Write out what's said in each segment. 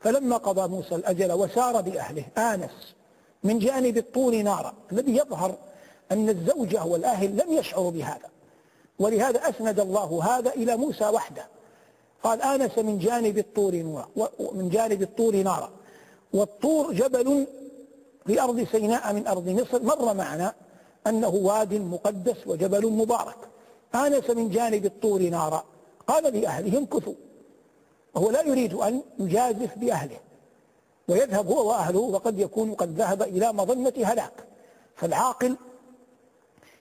فلما قضى موسى الأجل وسار بأهله آنس من جانب الطور نارا الذي يظهر أن الزوجة والأهل لم يشعروا بهذا. ولهذا أسند الله هذا إلى موسى وحده. قال آنس من جانب الطور نارا ومن جانب الطور نارا. والطور جبل في أرض سيناء من أرض مصر. مر معنا أنه واد مقدس وجبل مبارك. آنس من جانب الطور نارا. قال لأهلهم كثوا وهو لا يريد أن يجازف بأهله ويذهب هو وأهله وقد يكون قد ذهب إلى مظنة هلاك. فالعاقل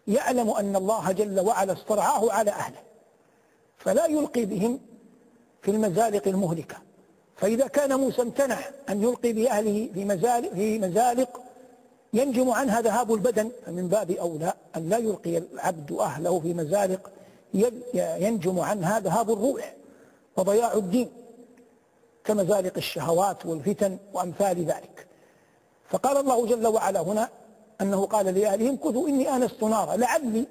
يعلم أن الله جل وعلا استرعاه على أهله فلا يلقي بهم في المزالق المهلكة. فإذا كان موسى امتنع أن يلقي بأهله في مزالق, في مزالق ينجم عنها ذهاب البدن. فمن باب أولى أن لا يلقي العبد أهله في مزالق ينجم عنها ذهاب الروح. وضياع الدين كمزالق الشهوات والفتن وأمثال ذلك. فقال الله جل وعلا هنا أنه قال لأهلهم كثوا إني آنست نارا لعلي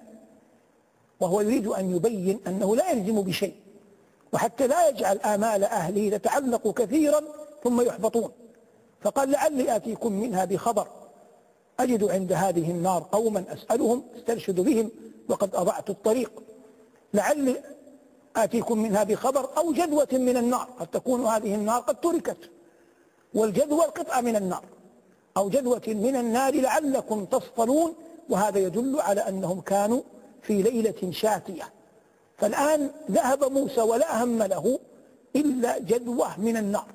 وهو يريد أن يبين أنه لا يلزم بشيء وحتى لا يجعل آمال أهله تتعلق كثيرا ثم يحبطون. فقال لعلي آتيكم منها بخبر أجد عند هذه النار قوما أسألهم استرشد بهم وقد أضعت الطريق. لعلي آتيكم منها بخبر أو جدوة من النار قد تكون هذه النار قد تركت والجدوى القطعة من النار أو جدوة من النار لعلكم تصطلون وهذا يدل على أنهم كانوا في ليلة شاتية. فالآن ذهب موسى ولا هم له إلا جدوة من النار.